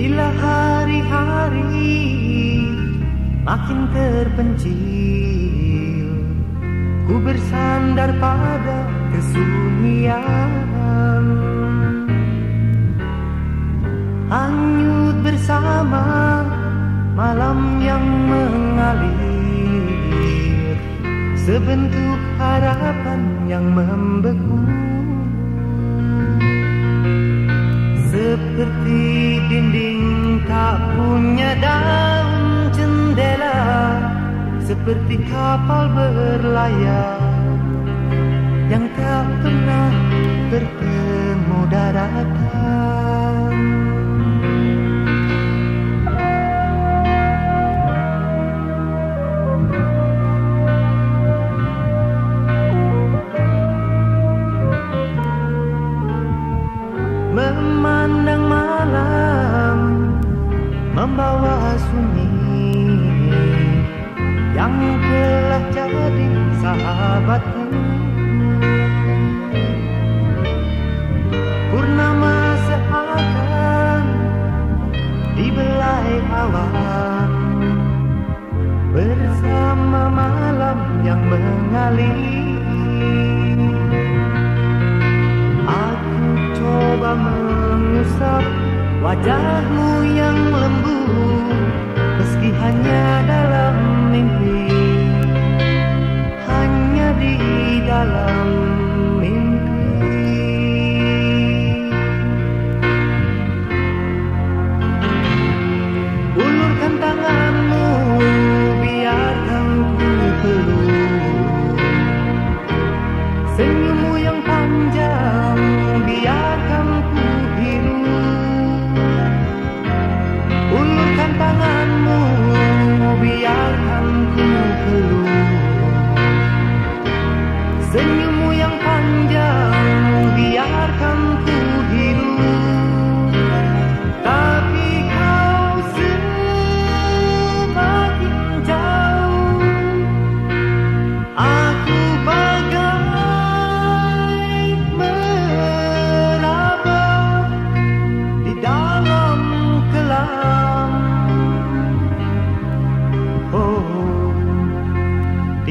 Bila hari-hari makin terpencil Ku bersandar pada kesunyian. Hanyut bersama malam yang mengalir Sebentuk harapan yang membeku Seperti dinding tak punya daun jendela Seperti kapal berlayar Yang tak pernah bertemu daratan sunyi Yang telah jadi sahabatku. Purnama seakan Di belai awan. Bersama malam yang mengalir. Aku coba mengusap wajahmu yang lembut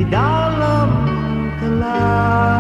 dalam kelam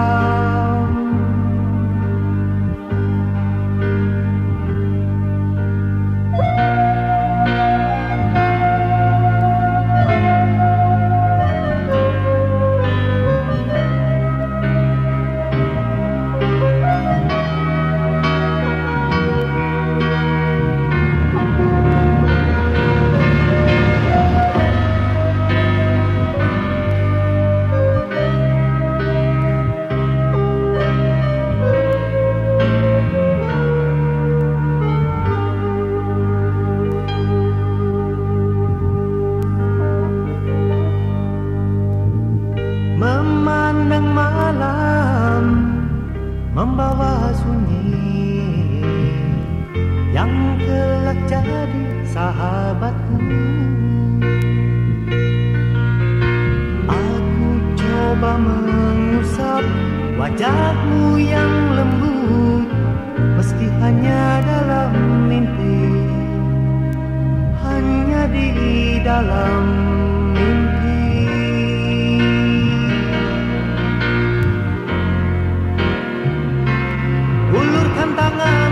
membawa sunyi yang kelak jadi sahabatku. Aku coba mengusap wajahmu yang lembut, meski hanya dalam mimpi, hanya di dalam 当啊。